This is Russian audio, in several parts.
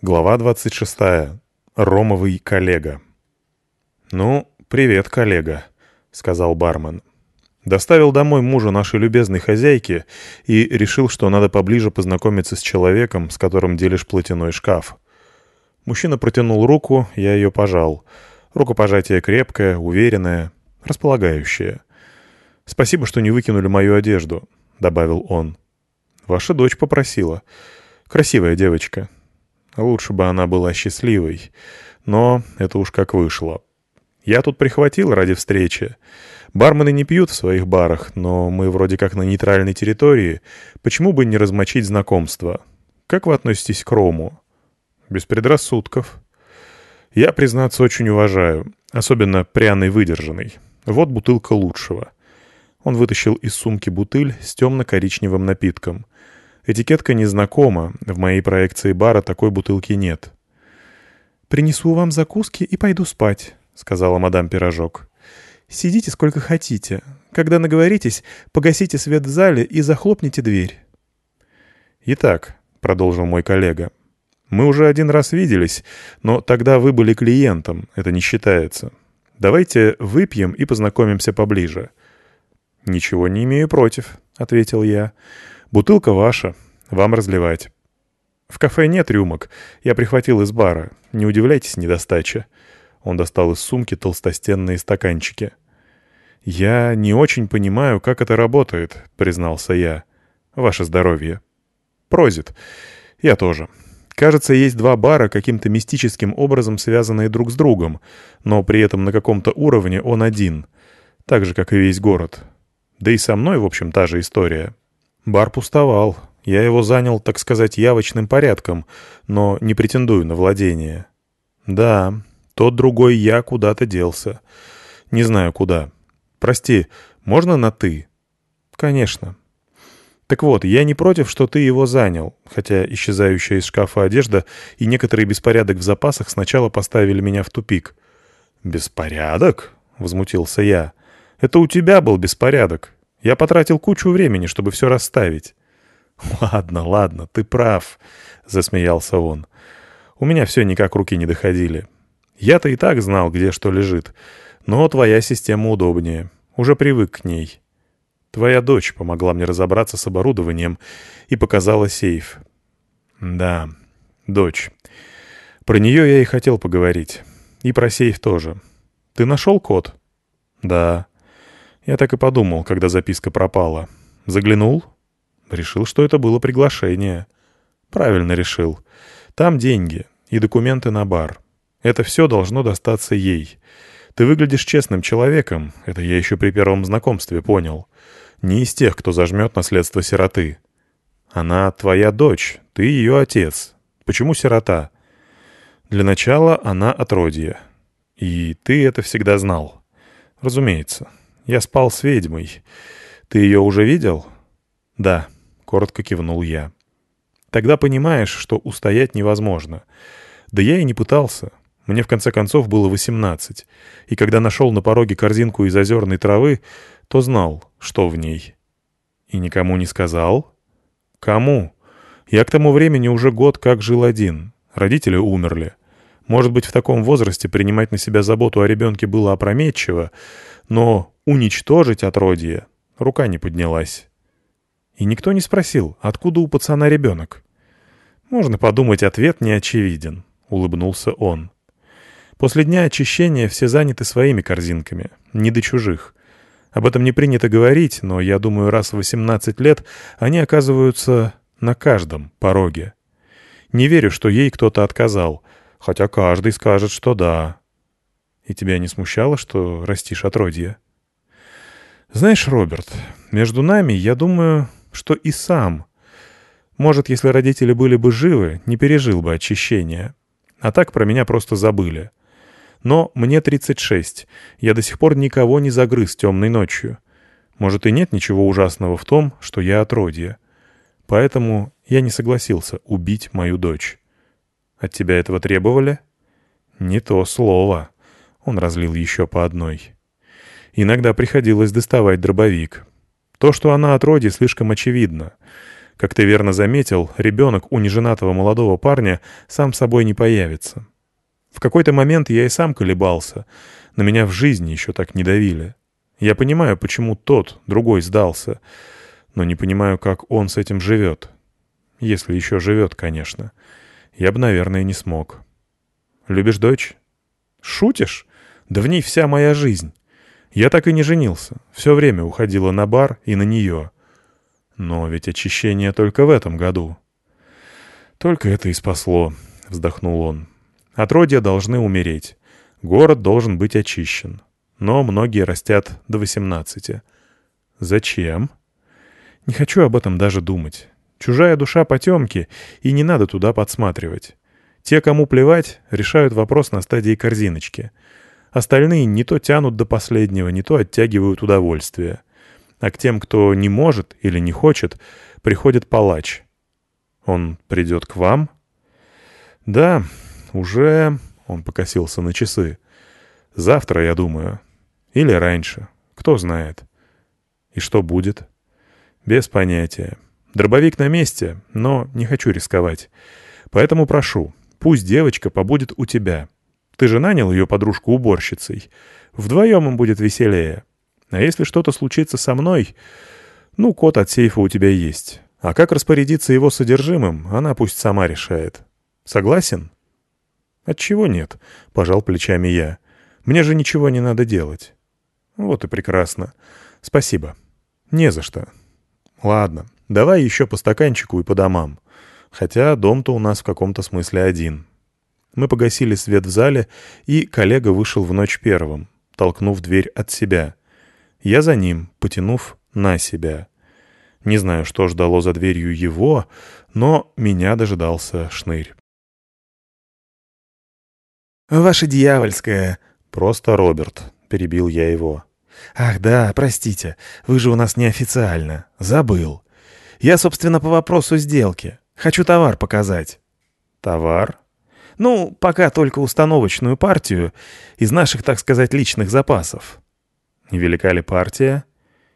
Глава 26. Ромовый коллега. «Ну, привет, коллега», — сказал бармен. Доставил домой мужа нашей любезной хозяйки и решил, что надо поближе познакомиться с человеком, с которым делишь платяной шкаф. Мужчина протянул руку, я ее пожал. Рукопожатие крепкое, уверенное, располагающее. «Спасибо, что не выкинули мою одежду», — добавил он. «Ваша дочь попросила. Красивая девочка, Лучше бы она была счастливой. Но это уж как вышло. Я тут прихватил ради встречи. Бармены не пьют в своих барах, но мы вроде как на нейтральной территории. Почему бы не размочить знакомство? Как вы относитесь к рому? Без предрассудков. Я, признаться, очень уважаю. Особенно пряный выдержанный. Вот бутылка лучшего. Он вытащил из сумки бутыль с темно-коричневым напитком — Этикетка незнакома, в моей проекции бара такой бутылки нет. «Принесу вам закуски и пойду спать», — сказала мадам Пирожок. «Сидите сколько хотите. Когда наговоритесь, погасите свет в зале и захлопните дверь». «Итак», — продолжил мой коллега, — «мы уже один раз виделись, но тогда вы были клиентом, это не считается. Давайте выпьем и познакомимся поближе». «Ничего не имею против», — ответил я. Бутылка ваша, вам разливать. В кафе нет рюмок, я прихватил из бара, не удивляйтесь недостаче. Он достал из сумки толстостенные стаканчики. «Я не очень понимаю, как это работает», — признался я. «Ваше здоровье». «Прозит. Я тоже. Кажется, есть два бара, каким-то мистическим образом связанные друг с другом, но при этом на каком-то уровне он один, так же, как и весь город. Да и со мной, в общем, та же история. Бар пустовал. Я его занял, так сказать, явочным порядком, но не претендую на владение. Да, тот другой я куда-то делся. Не знаю куда. Прости, можно на «ты»? Конечно. Так вот, я не против, что ты его занял, хотя исчезающая из шкафа одежда и некоторый беспорядок в запасах сначала поставили меня в тупик. «Беспорядок?» — возмутился я. «Это у тебя был беспорядок. Я потратил кучу времени, чтобы все расставить». «Ладно, ладно, ты прав», — засмеялся он. «У меня все никак руки не доходили. Я-то и так знал, где что лежит. Но твоя система удобнее. Уже привык к ней. Твоя дочь помогла мне разобраться с оборудованием и показала сейф. Да, дочь. Про нее я и хотел поговорить. И про сейф тоже. Ты нашел код? Да. Я так и подумал, когда записка пропала. Заглянул? Решил, что это было приглашение. Правильно решил. Там деньги и документы на бар. Это все должно достаться ей. Ты выглядишь честным человеком, это я еще при первом знакомстве понял. Не из тех, кто зажмет наследство сироты. Она твоя дочь, ты ее отец. Почему сирота? Для начала она отродье. И ты это всегда знал. Разумеется. Я спал с ведьмой. Ты ее уже видел?» «Да», — коротко кивнул я. «Тогда понимаешь, что устоять невозможно. Да я и не пытался. Мне в конце концов было восемнадцать. И когда нашел на пороге корзинку из озерной травы, то знал, что в ней. И никому не сказал? Кому? Я к тому времени уже год как жил один. Родители умерли. Может быть, в таком возрасте принимать на себя заботу о ребенке было опрометчиво, но уничтожить отродье рука не поднялась. И никто не спросил, откуда у пацана ребенок. Можно подумать, ответ не очевиден, улыбнулся он. После дня очищения все заняты своими корзинками, не до чужих. Об этом не принято говорить, но я думаю, раз в 18 лет они оказываются на каждом пороге. Не верю, что ей кто-то отказал, хотя каждый скажет, что да. И тебя не смущало, что растишь отродье? Знаешь, Роберт, между нами, я думаю, что и сам. Может, если родители были бы живы, не пережил бы очищения. А так про меня просто забыли. Но мне 36. Я до сих пор никого не загрыз темной ночью. Может, и нет ничего ужасного в том, что я отродье. Поэтому я не согласился убить мою дочь. От тебя этого требовали? Не то слово. Он разлил еще по одной. Иногда приходилось доставать дробовик. То, что она отродье, слишком очевидно. Как ты верно заметил, ребенок у неженатого молодого парня сам собой не появится. В какой-то момент я и сам колебался. На меня в жизни еще так не давили. Я понимаю, почему тот, другой, сдался, но не понимаю, как он с этим живет. Если еще живет, конечно. Я бы, наверное, не смог. Любишь дочь? Шутишь? Да в ней вся моя жизнь. Я так и не женился. Все время уходила на бар и на нее. Но ведь очищение только в этом году. Только это и спасло, вздохнул он. Отродья должны умереть. Город должен быть очищен. Но многие растят до 18. Зачем? Не хочу об этом даже думать. Чужая душа потемки, и не надо туда подсматривать. Те, кому плевать, решают вопрос на стадии корзиночки. Остальные не то тянут до последнего, не то оттягивают удовольствие. А к тем, кто не может или не хочет, приходит палач. Он придет к вам? Да, уже... Он покосился на часы. Завтра, я думаю. Или раньше. Кто знает. И что будет? Без понятия. Дробовик на месте, но не хочу рисковать. Поэтому прошу, пусть девочка побудет у тебя. Ты же нанял ее подружку уборщицей. Вдвоем им будет веселее. А если что-то случится со мной, ну, код от сейфа у тебя есть. А как распорядиться его содержимым, она пусть сама решает. Согласен? «Отчего нет?» — пожал плечами я. «Мне же ничего не надо делать». «Вот и прекрасно. Спасибо». «Не за что». «Ладно, давай еще по стаканчику и по домам. Хотя дом-то у нас в каком-то смысле один». Мы погасили свет в зале, и коллега вышел в ночь первым, толкнув дверь от себя. Я за ним, потянув на себя. Не знаю, что ждало за дверью его, но меня дожидался шнырь. «Ваше дьявольское!» «Просто Роберт», — перебил я его. «Ах да, простите, вы же у нас неофициально. Забыл. Я, собственно, по вопросу сделки. Хочу товар показать». «Товар?» «Ну, пока только установочную партию из наших, так сказать, личных запасов». «Невелика ли партия?»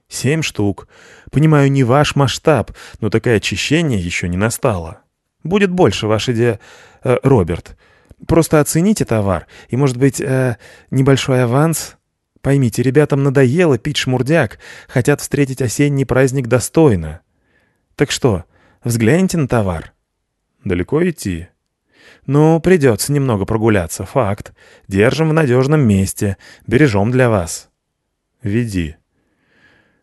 «Семь штук. Понимаю, не ваш масштаб, но такое очищение еще не настало. Будет больше, ваш идея, э, Роберт. Просто оцените товар, и, может быть, э, небольшой аванс. Поймите, ребятам надоело пить шмурдяк, хотят встретить осенний праздник достойно. Так что, взгляните на товар. Далеко идти? Ну, придется немного прогуляться, факт. Держим в надежном месте, бережем для вас. Веди.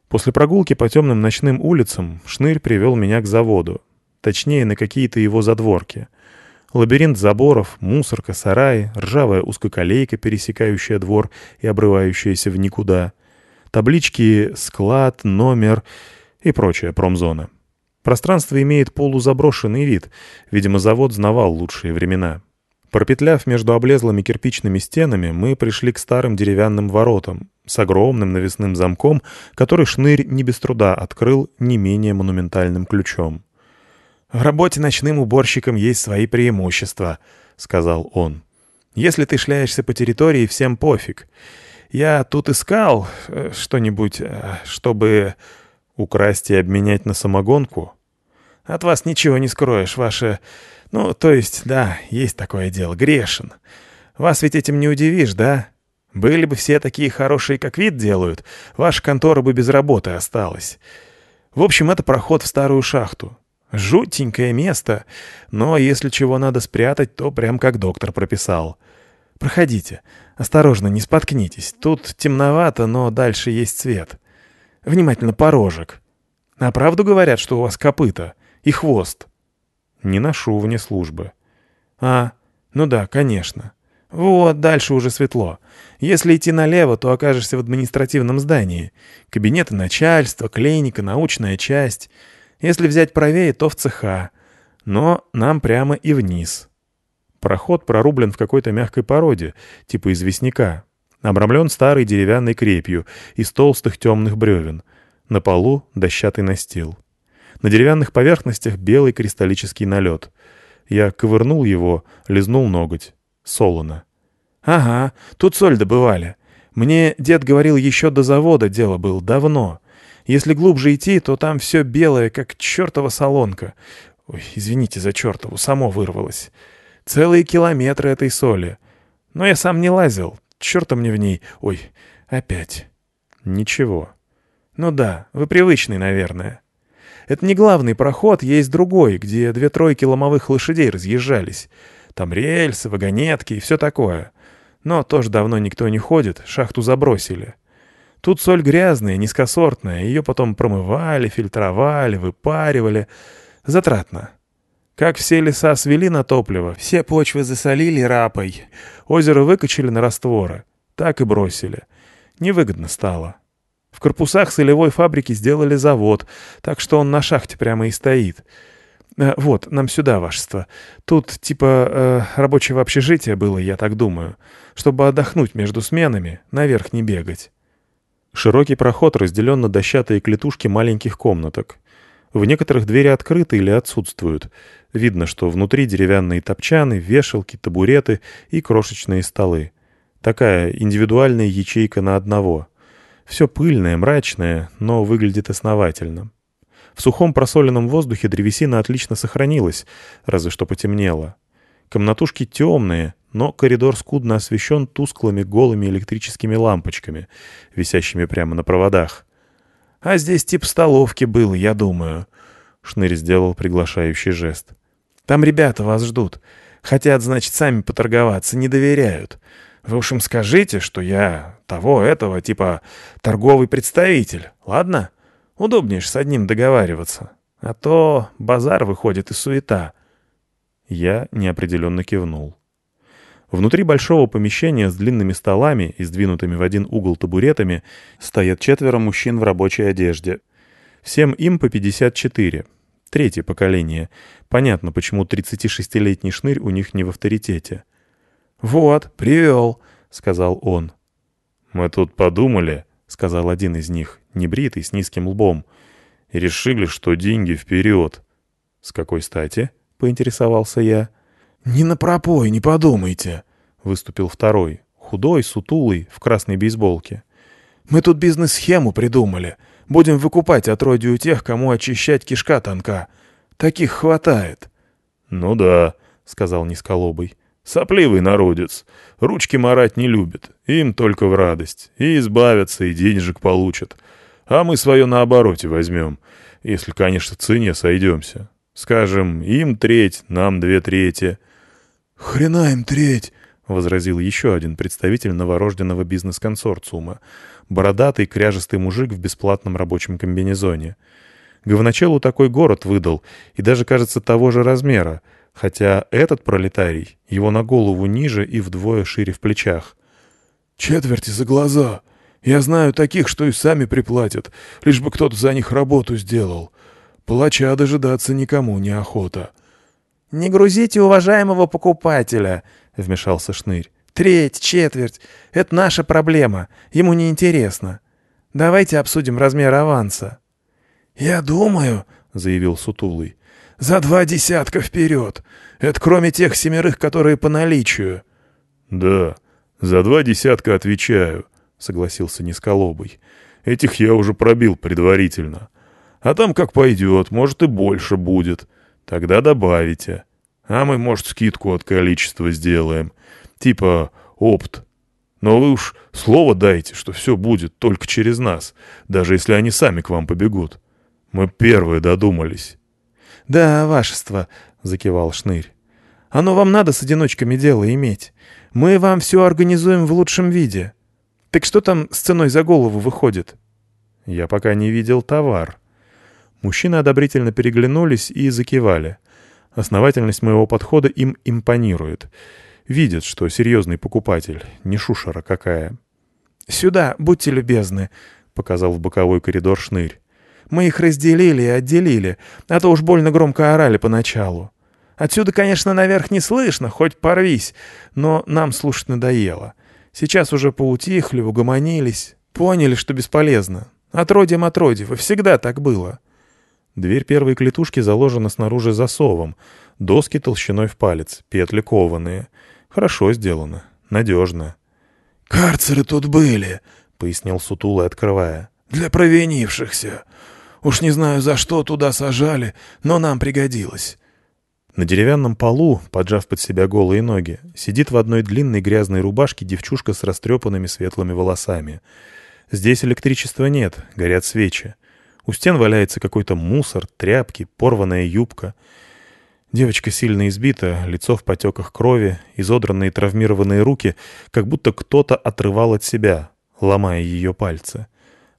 После прогулки по темным ночным улицам Шнырь привел меня к заводу. Точнее, на какие-то его задворки — Лабиринт заборов, мусорка, сараи, ржавая узкоколейка, пересекающая двор и обрывающаяся в никуда. Таблички «склад», «номер» и прочая промзона. Пространство имеет полузаброшенный вид. Видимо, завод знавал лучшие времена. Пропетляв между облезлыми кирпичными стенами, мы пришли к старым деревянным воротам с огромным навесным замком, который шнырь не без труда открыл не менее монументальным ключом. «В работе ночным уборщиком есть свои преимущества», — сказал он. «Если ты шляешься по территории, всем пофиг. Я тут искал э, что-нибудь, э, чтобы украсть и обменять на самогонку. От вас ничего не скроешь, ваше... Ну, то есть, да, есть такое дело, грешен. Вас ведь этим не удивишь, да? Были бы все такие хорошие, как вид делают, ваша контора бы без работы осталась. В общем, это проход в старую шахту. Жутенькое место, но если чего надо спрятать, то прям как доктор прописал. Проходите. Осторожно, не споткнитесь. Тут темновато, но дальше есть свет. Внимательно порожек. А правду говорят, что у вас копыта и хвост? Не ношу вне службы. А, ну да, конечно. Вот, дальше уже светло. Если идти налево, то окажешься в административном здании. Кабинеты начальства, клиника, научная часть — если взять правее, то в цеха. Но нам прямо и вниз. Проход прорублен в какой-то мягкой породе, типа известняка. Обрамлен старой деревянной крепью из толстых темных бревен. На полу дощатый настил. На деревянных поверхностях белый кристаллический налет. Я ковырнул его, лизнул ноготь. Солоно. «Ага, тут соль добывали. Мне дед говорил, еще до завода дело было, давно. Если глубже идти, то там все белое, как чертова солонка. Ой, извините за чертову, само вырвалось. Целые километры этой соли. Но я сам не лазил. Черта мне в ней. Ой, опять. Ничего. Ну да, вы привычный, наверное. Это не главный проход, есть другой, где две тройки ломовых лошадей разъезжались. Там рельсы, вагонетки и все такое. Но тоже давно никто не ходит, шахту забросили. Тут соль грязная, низкосортная, ее потом промывали, фильтровали, выпаривали. Затратно. Как все леса свели на топливо, все почвы засолили рапой, озеро выкачали на растворы, так и бросили. Невыгодно стало. В корпусах солевой фабрики сделали завод, так что он на шахте прямо и стоит. Э, вот, нам сюда, вашество. Тут типа э, рабочего общежития было, я так думаю, чтобы отдохнуть между сменами, наверх не бегать. Широкий проход разделен на дощатые клетушки маленьких комнаток. В некоторых двери открыты или отсутствуют. Видно, что внутри деревянные топчаны, вешалки, табуреты и крошечные столы. Такая индивидуальная ячейка на одного. Все пыльное, мрачное, но выглядит основательно. В сухом просоленном воздухе древесина отлично сохранилась, разве что потемнело. Комнатушки темные, но коридор скудно освещен тусклыми голыми электрическими лампочками, висящими прямо на проводах. «А здесь тип столовки был, я думаю», — Шнырь сделал приглашающий жест. «Там ребята вас ждут. Хотят, значит, сами поторговаться, не доверяют. Вы уж им скажите, что я того, этого, типа торговый представитель, ладно? Удобнее с одним договариваться. А то базар выходит и суета». Я неопределенно кивнул. Внутри большого помещения с длинными столами и сдвинутыми в один угол табуретами стоят четверо мужчин в рабочей одежде. Всем им по 54. Третье поколение. Понятно, почему 36-летний шнырь у них не в авторитете. «Вот, привел», — сказал он. «Мы тут подумали», — сказал один из них, небритый, с низким лбом, — «и решили, что деньги вперед». «С какой стати?» — поинтересовался я. «Не на пропой, не подумайте», — выступил второй, худой, сутулый, в красной бейсболке. «Мы тут бизнес-схему придумали. Будем выкупать отродью тех, кому очищать кишка тонка. Таких хватает». «Ну да», — сказал низколобый. «Сопливый народец. Ручки марать не любит. Им только в радость. И избавятся, и денежек получат. А мы свое на обороте возьмем. Если, конечно, в цене сойдемся. Скажем, им треть, нам две трети». «Хрена им треть!» — возразил еще один представитель новорожденного бизнес-консорциума. Бородатый, кряжестый мужик в бесплатном рабочем комбинезоне. Говночелу такой город выдал, и даже, кажется, того же размера, хотя этот пролетарий, его на голову ниже и вдвое шире в плечах. «Четверти за глаза! Я знаю таких, что и сами приплатят, лишь бы кто-то за них работу сделал. Плача дожидаться никому не охота». «Не грузите уважаемого покупателя», — вмешался Шнырь. «Треть, четверть — это наша проблема, ему не интересно. Давайте обсудим размер аванса». «Я думаю», — заявил Сутулый, — «за два десятка вперед. Это кроме тех семерых, которые по наличию». «Да, за два десятка отвечаю», — согласился Низколобый. «Этих я уже пробил предварительно. А там как пойдет, может и больше будет». Тогда добавите. А мы, может, скидку от количества сделаем. Типа опт. Но вы уж слово дайте, что все будет только через нас, даже если они сами к вам побегут. Мы первые додумались. — Да, вашество, — закивал Шнырь. — Оно вам надо с одиночками дело иметь. Мы вам все организуем в лучшем виде. Так что там с ценой за голову выходит? Я пока не видел товар. Мужчины одобрительно переглянулись и закивали. Основательность моего подхода им импонирует. Видят, что серьезный покупатель, не шушера какая. «Сюда, будьте любезны», — показал в боковой коридор шнырь. «Мы их разделили и отделили, а то уж больно громко орали поначалу. Отсюда, конечно, наверх не слышно, хоть порвись, но нам слушать надоело. Сейчас уже поутихли, угомонились, поняли, что бесполезно. Отродьем отродьев, и всегда так было». Дверь первой клетушки заложена снаружи засовом. Доски толщиной в палец, петли кованые. Хорошо сделано, надежно. «Карцеры тут были», — пояснил Сутулый, открывая. «Для провинившихся. Уж не знаю, за что туда сажали, но нам пригодилось». На деревянном полу, поджав под себя голые ноги, сидит в одной длинной грязной рубашке девчушка с растрепанными светлыми волосами. Здесь электричества нет, горят свечи. У стен валяется какой-то мусор, тряпки, порванная юбка. Девочка сильно избита, лицо в потеках крови, изодранные травмированные руки, как будто кто-то отрывал от себя, ломая ее пальцы.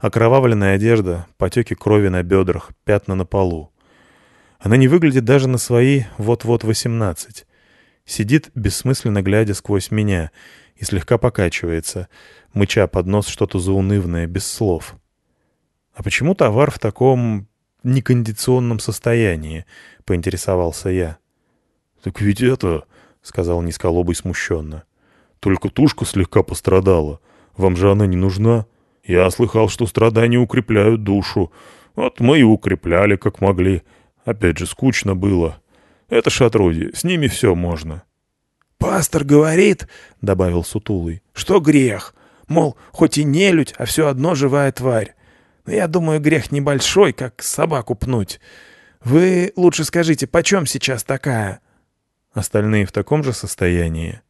Окровавленная одежда, потеки крови на бедрах, пятна на полу. Она не выглядит даже на свои вот-вот восемнадцать. Сидит, бессмысленно глядя сквозь меня, и слегка покачивается, мыча под нос что-то заунывное, без слов. «А почему товар в таком некондиционном состоянии?» — поинтересовался я. «Так ведь это...» — сказал Низколобый смущенно. «Только тушка слегка пострадала. Вам же она не нужна?» Я слыхал, что страдания укрепляют душу. Вот мы и укрепляли, как могли. Опять же, скучно было. Это ж отродье, с ними все можно. «Пастор говорит, — добавил Сутулый, — что грех. Мол, хоть и нелюдь, а все одно живая тварь. Но я думаю, грех небольшой, как собаку пнуть. Вы лучше скажите, почем сейчас такая?» Остальные в таком же состоянии.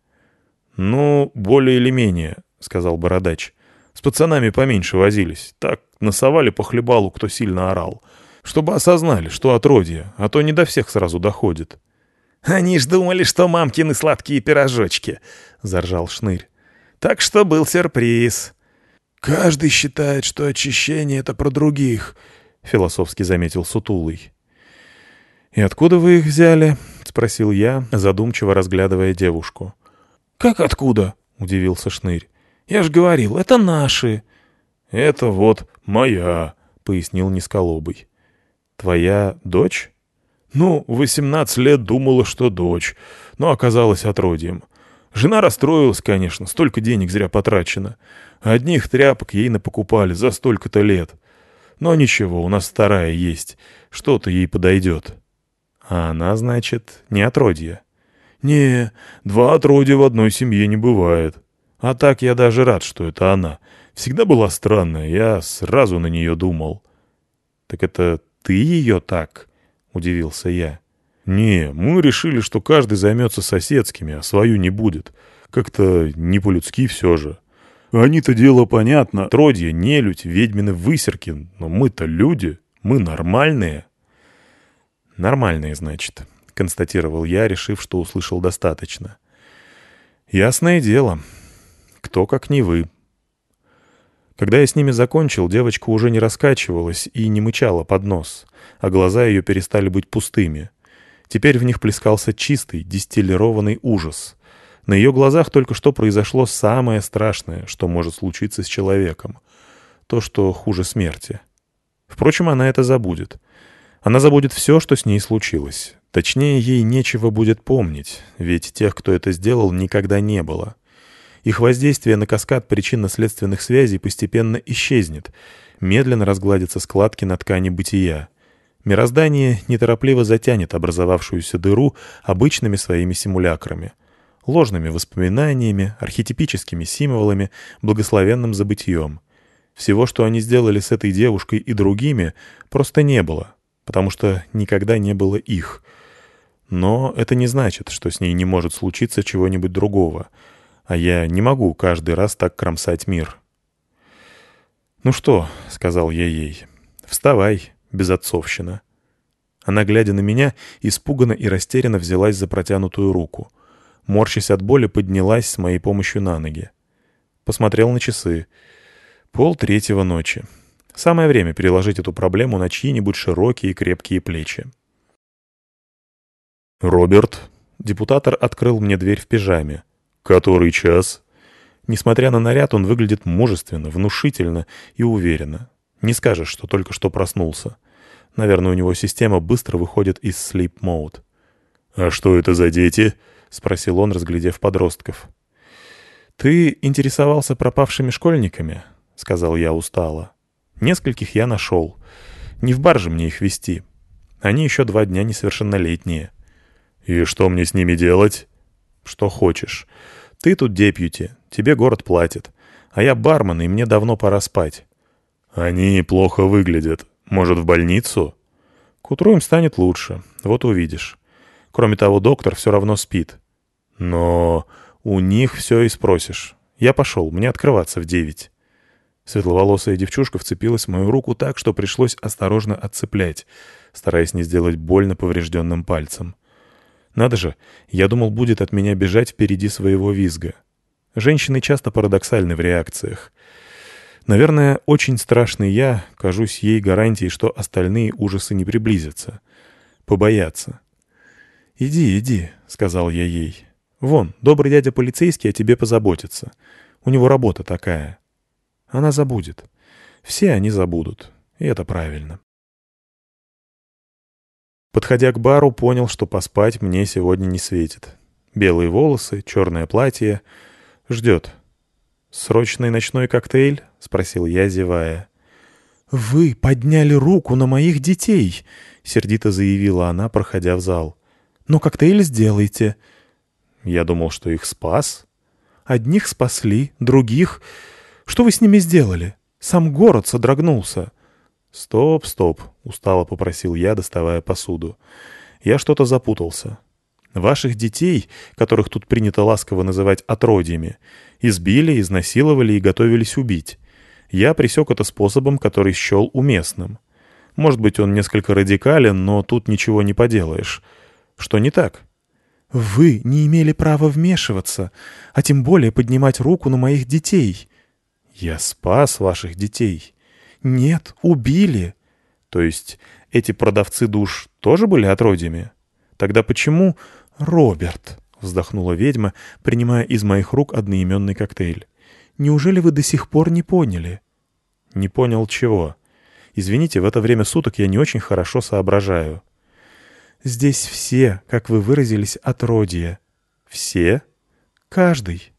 «Ну, более или менее», — сказал Бородач. С пацанами поменьше возились. Так, насовали по хлебалу, кто сильно орал. Чтобы осознали, что отродье, а то не до всех сразу доходит. «Они ж думали, что мамкины сладкие пирожочки», — заржал Шнырь. «Так что был сюрприз». «Каждый считает, что очищение — это про других», — философски заметил Сутулый. «И откуда вы их взяли?» — спросил я, задумчиво разглядывая девушку. «Как откуда?» — удивился Шнырь. Я ж говорил, это наши. — Это вот моя, — пояснил Низколобый. — Твоя дочь? — Ну, восемнадцать лет думала, что дочь, но оказалась отродьем. Жена расстроилась, конечно, столько денег зря потрачено. Одних тряпок ей напокупали за столько-то лет. Но ничего, у нас вторая есть, что-то ей подойдет. — А она, значит, не отродье? — Не, два отродья в одной семье не бывает. — а так я даже рад, что это она. Всегда была странная, я сразу на нее думал. «Так это ты ее так?» — удивился я. «Не, мы решили, что каждый займется соседскими, а свою не будет. Как-то не по-людски все же. Они-то дело понятно. Тродья, нелюдь, ведьмины высерки. Но мы-то люди, мы нормальные». «Нормальные, значит», — констатировал я, решив, что услышал достаточно. «Ясное дело. Кто, как не вы. Когда я с ними закончил, девочка уже не раскачивалась и не мычала под нос, а глаза ее перестали быть пустыми. Теперь в них плескался чистый, дистиллированный ужас. На ее глазах только что произошло самое страшное, что может случиться с человеком. То, что хуже смерти. Впрочем, она это забудет. Она забудет все, что с ней случилось. Точнее, ей нечего будет помнить, ведь тех, кто это сделал, никогда не было. Их воздействие на каскад причинно-следственных связей постепенно исчезнет, медленно разгладятся складки на ткани бытия. Мироздание неторопливо затянет образовавшуюся дыру обычными своими симулякрами, ложными воспоминаниями, архетипическими символами, благословенным забытием. Всего, что они сделали с этой девушкой и другими, просто не было, потому что никогда не было их. Но это не значит, что с ней не может случиться чего-нибудь другого — а я не могу каждый раз так кромсать мир. «Ну что?» — сказал я ей. «Вставай, безотцовщина». Она, глядя на меня, испуганно и растерянно взялась за протянутую руку. Морщась от боли, поднялась с моей помощью на ноги. Посмотрел на часы. Пол третьего ночи. Самое время переложить эту проблему на чьи-нибудь широкие и крепкие плечи. «Роберт?» Депутатор открыл мне дверь в пижаме. «Который час?» Несмотря на наряд, он выглядит мужественно, внушительно и уверенно. Не скажешь, что только что проснулся. Наверное, у него система быстро выходит из sleep mode. «А что это за дети?» — спросил он, разглядев подростков. «Ты интересовался пропавшими школьниками?» — сказал я устало. «Нескольких я нашел. Не в бар же мне их вести. Они еще два дня несовершеннолетние». «И что мне с ними делать?» «Что хочешь. Ты тут депьюти, тебе город платит. А я бармен, и мне давно пора спать». «Они плохо выглядят. Может, в больницу?» «К утру им станет лучше. Вот увидишь. Кроме того, доктор все равно спит». «Но у них все и спросишь. Я пошел, мне открываться в девять». Светловолосая девчушка вцепилась в мою руку так, что пришлось осторожно отцеплять, стараясь не сделать больно поврежденным пальцем. Надо же, я думал, будет от меня бежать впереди своего визга. Женщины часто парадоксальны в реакциях. Наверное, очень страшный я кажусь ей гарантией, что остальные ужасы не приблизятся. Побоятся. «Иди, иди», — сказал я ей. «Вон, добрый дядя полицейский о тебе позаботится. У него работа такая». Она забудет. Все они забудут. И это правильно. Подходя к бару, понял, что поспать мне сегодня не светит. Белые волосы, черное платье. Ждет. «Срочный ночной коктейль?» — спросил я, зевая. «Вы подняли руку на моих детей!» — сердито заявила она, проходя в зал. «Но коктейль сделайте». Я думал, что их спас. Одних спасли, других... Что вы с ними сделали? Сам город содрогнулся». «Стоп, стоп», — устало попросил я, доставая посуду. «Я что-то запутался. Ваших детей, которых тут принято ласково называть отродьями, избили, изнасиловали и готовились убить. Я пресек это способом, который счел уместным. Может быть, он несколько радикален, но тут ничего не поделаешь. Что не так?» «Вы не имели права вмешиваться, а тем более поднимать руку на моих детей». «Я спас ваших детей». «Нет, убили». «То есть эти продавцы душ тоже были отродьями? Тогда почему...» «Роберт», — вздохнула ведьма, принимая из моих рук одноименный коктейль. «Неужели вы до сих пор не поняли?» «Не понял чего?» «Извините, в это время суток я не очень хорошо соображаю». «Здесь все, как вы выразились, отродье». «Все?» «Каждый».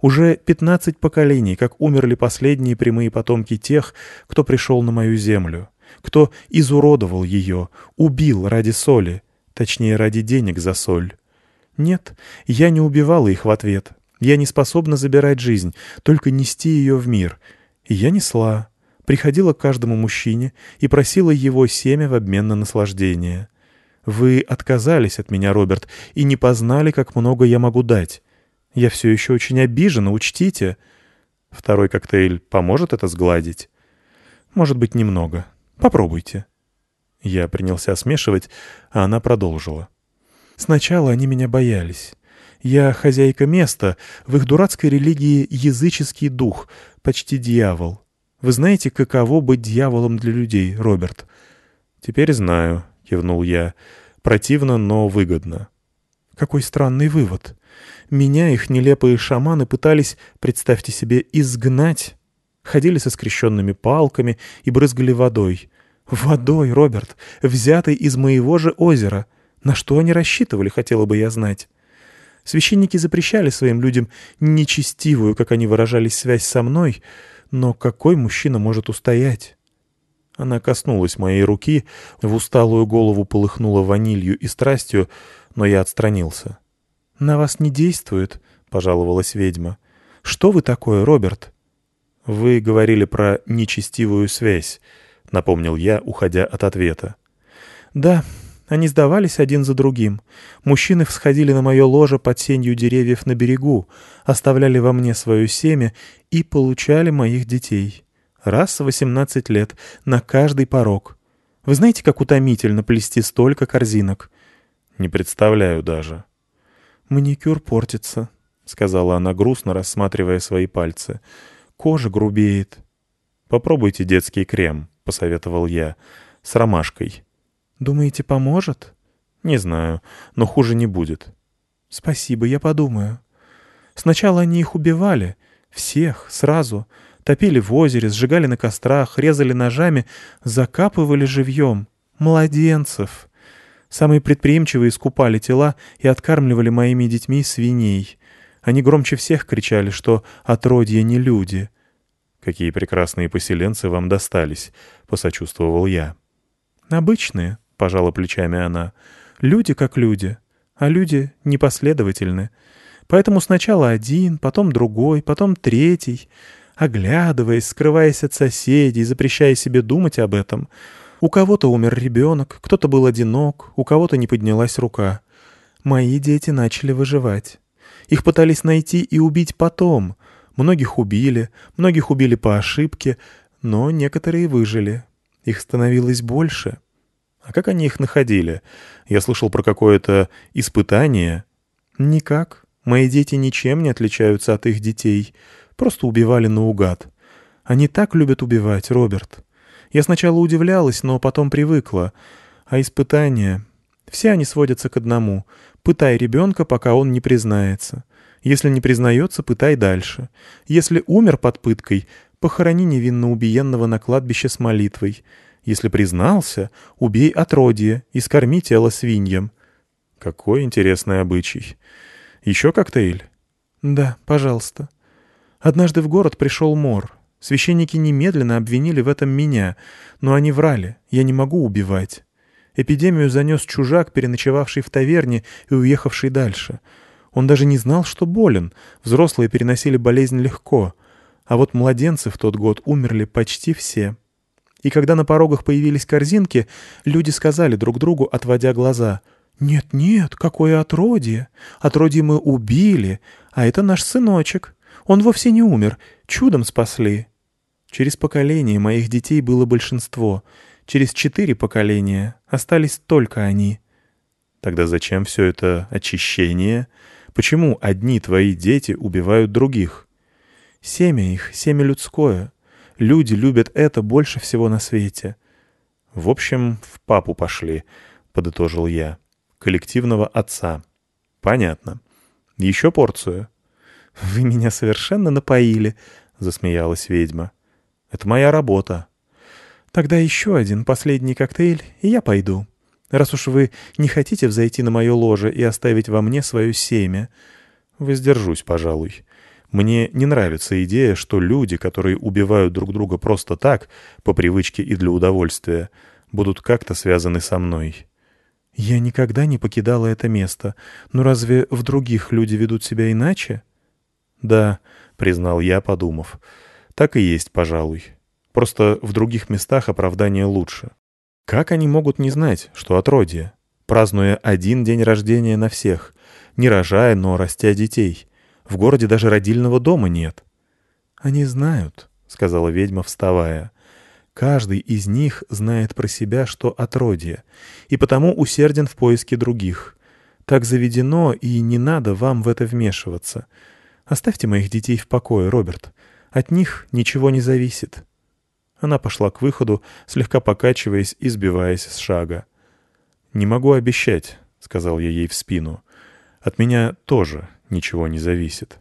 Уже пятнадцать поколений, как умерли последние прямые потомки тех, кто пришел на мою землю, кто изуродовал ее, убил ради соли, точнее, ради денег за соль. Нет, я не убивала их в ответ. Я не способна забирать жизнь, только нести ее в мир. И я несла. Приходила к каждому мужчине и просила его семя в обмен на наслаждение. Вы отказались от меня, Роберт, и не познали, как много я могу дать. Я все еще очень обижена, учтите. Второй коктейль поможет это сгладить? Может быть, немного. Попробуйте. Я принялся смешивать, а она продолжила. Сначала они меня боялись. Я хозяйка места, в их дурацкой религии языческий дух, почти дьявол. Вы знаете, каково быть дьяволом для людей, Роберт? Теперь знаю, кивнул я. Противно, но выгодно. Какой странный вывод. Меня их нелепые шаманы пытались, представьте себе, изгнать. Ходили со скрещенными палками и брызгали водой. Водой, Роберт, взятой из моего же озера. На что они рассчитывали, хотела бы я знать. Священники запрещали своим людям нечестивую, как они выражались, связь со мной, но какой мужчина может устоять? Она коснулась моей руки, в усталую голову полыхнула ванилью и страстью, но я отстранился. «На вас не действует», — пожаловалась ведьма. «Что вы такое, Роберт?» «Вы говорили про нечестивую связь», — напомнил я, уходя от ответа. «Да, они сдавались один за другим. Мужчины всходили на мое ложе под сенью деревьев на берегу, оставляли во мне свое семя и получали моих детей. Раз в восемнадцать лет, на каждый порог. Вы знаете, как утомительно плести столько корзинок?» «Не представляю даже». «Маникюр портится», — сказала она грустно, рассматривая свои пальцы. «Кожа грубеет». «Попробуйте детский крем», — посоветовал я, — «с ромашкой». «Думаете, поможет?» «Не знаю, но хуже не будет». «Спасибо, я подумаю». Сначала они их убивали. Всех, сразу. Топили в озере, сжигали на кострах, резали ножами, закапывали живьем. Младенцев. Самые предприимчивые скупали тела и откармливали моими детьми свиней. Они громче всех кричали, что отродья не люди. «Какие прекрасные поселенцы вам достались», — посочувствовал я. «Обычные», — пожала плечами она. «Люди как люди, а люди непоследовательны. Поэтому сначала один, потом другой, потом третий. оглядываясь, скрываясь от соседей, запрещая себе думать об этом. У кого-то умер ребенок, кто-то был одинок, у кого-то не поднялась рука. Мои дети начали выживать. Их пытались найти и убить потом. Многих убили, многих убили по ошибке, но некоторые выжили. Их становилось больше. А как они их находили? Я слышал про какое-то испытание. Никак. Мои дети ничем не отличаются от их детей. Просто убивали наугад. Они так любят убивать, Роберт. Я сначала удивлялась, но потом привыкла. А испытания... Все они сводятся к одному. Пытай ребенка, пока он не признается. Если не признается, пытай дальше. Если умер под пыткой, похорони невинно убиенного на кладбище с молитвой. Если признался, убей отродье и скорми тело свиньям. Какой интересный обычай. Еще коктейль? Да, пожалуйста. Однажды в город пришел мор. Священники немедленно обвинили в этом меня, но они врали, я не могу убивать. Эпидемию занес чужак, переночевавший в таверне и уехавший дальше. Он даже не знал, что болен, взрослые переносили болезнь легко, а вот младенцы в тот год умерли почти все. И когда на порогах появились корзинки, люди сказали друг другу, отводя глаза, «Нет-нет, какое отродье! Отродье мы убили, а это наш сыночек. Он вовсе не умер, чудом спасли». Через поколение моих детей было большинство. Через четыре поколения остались только они. Тогда зачем все это очищение? Почему одни твои дети убивают других? Семя их, семя людское. Люди любят это больше всего на свете. В общем, в папу пошли, — подытожил я. Коллективного отца. Понятно. Еще порцию? Вы меня совершенно напоили, — засмеялась ведьма. Это моя работа. Тогда еще один последний коктейль, и я пойду. Раз уж вы не хотите взойти на мое ложе и оставить во мне свое семя, воздержусь, пожалуй. Мне не нравится идея, что люди, которые убивают друг друга просто так, по привычке и для удовольствия, будут как-то связаны со мной. Я никогда не покидала это место. Но разве в других люди ведут себя иначе? Да, признал я, подумав. Так и есть, пожалуй. Просто в других местах оправдание лучше. Как они могут не знать, что отродье? Празднуя один день рождения на всех, не рожая, но растя детей. В городе даже родильного дома нет. «Они знают», — сказала ведьма, вставая. «Каждый из них знает про себя, что отродье, и потому усерден в поиске других. Так заведено, и не надо вам в это вмешиваться. Оставьте моих детей в покое, Роберт. От них ничего не зависит». Она пошла к выходу, слегка покачиваясь и сбиваясь с шага. «Не могу обещать», — сказал я ей в спину. «От меня тоже ничего не зависит».